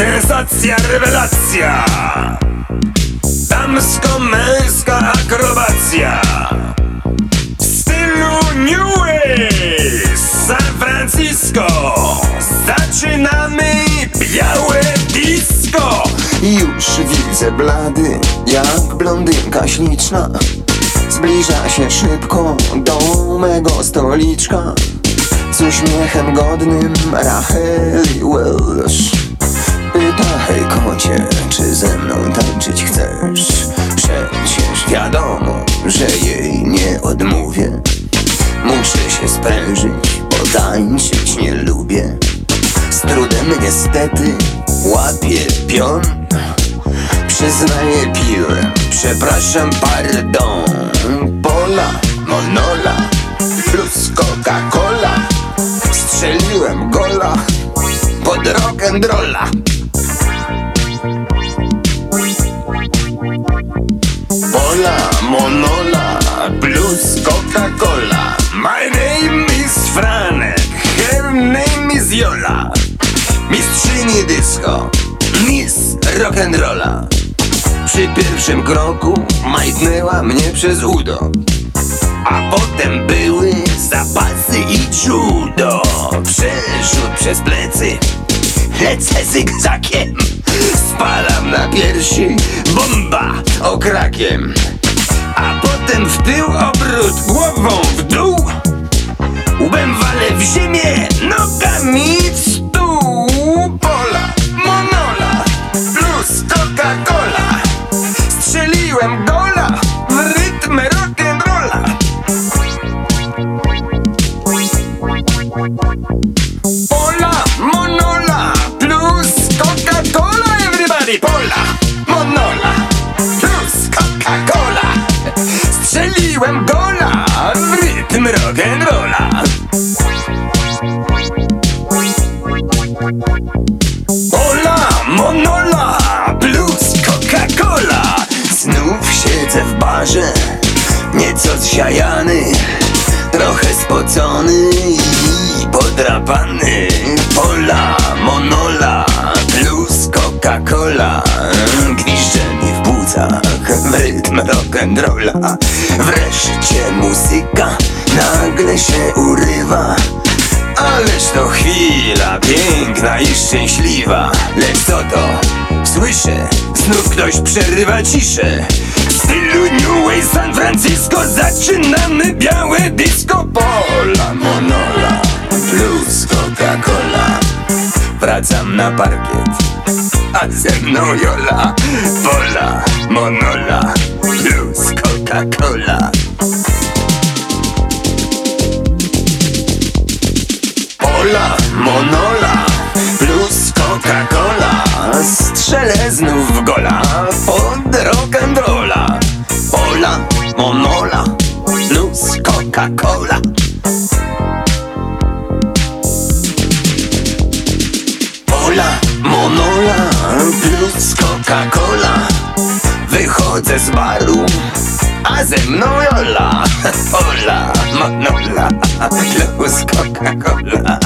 Sensacja, rewelacja! Damsko-męska akrobacja! Zaczynamy. Białe disco! Już widzę blady, jak blondynka śliczna. Zbliża się szybko do mego stoliczka. Z uśmiechem godnym Racheli Welsh. Pyta, hej kocie, czy ze mną tańczyć chcesz? Przecież wiadomo, że jej nie odmówię. Muszę się sprężyć, bo tańczyć nie lubię Z trudem niestety łapię pion. Przyznaję piłem, przepraszam, pardon. Pola, monola, plus Coca-Cola Strzeliłem gola pod rock'n'rolla. Pola, monola, plus Coca-Cola My name is Franek, her name is Jola. Mistrzyni disco, miss rock'n'rolla. Przy pierwszym kroku majtnęła mnie przez udo. A potem były zapasy i judo Przerzut przez plecy, lecę zygzakiem Spalam na piersi, bomba okrakiem. A potem w tył obrót Pola, monola, plus Coca-Cola Everybody, pola, monola, plus Coca-Cola. Strzeliłem gola w rytm rock'n'rolla. Ola, monola, plus Coca-Cola. Znów siedzę w barze, nieco zsiajany Trochę spocony i podrapany Pola, monola, plus Coca-Cola. Gwizdże mi w płucach, w rytm rock'n'rolla. Wreszcie muzyka nagle się urywa. Ależ to chwila piękna i szczęśliwa. Lecz co to? Słyszę, znów ktoś przerywa ciszę. W stylu New Wave San Francisco zaczynamy białe disco Wracam na parkiet, a ze mną Jola. Pola, monola, plus Coca-Cola. Ola, monola, plus Coca-Cola. Strzelę znów w gola pod rock'n'rolla Ola, monola, plus Coca-Cola Coca-Cola. Wychodzę z baru, a ze mną Jola. Ola, monola, plus Coca-Cola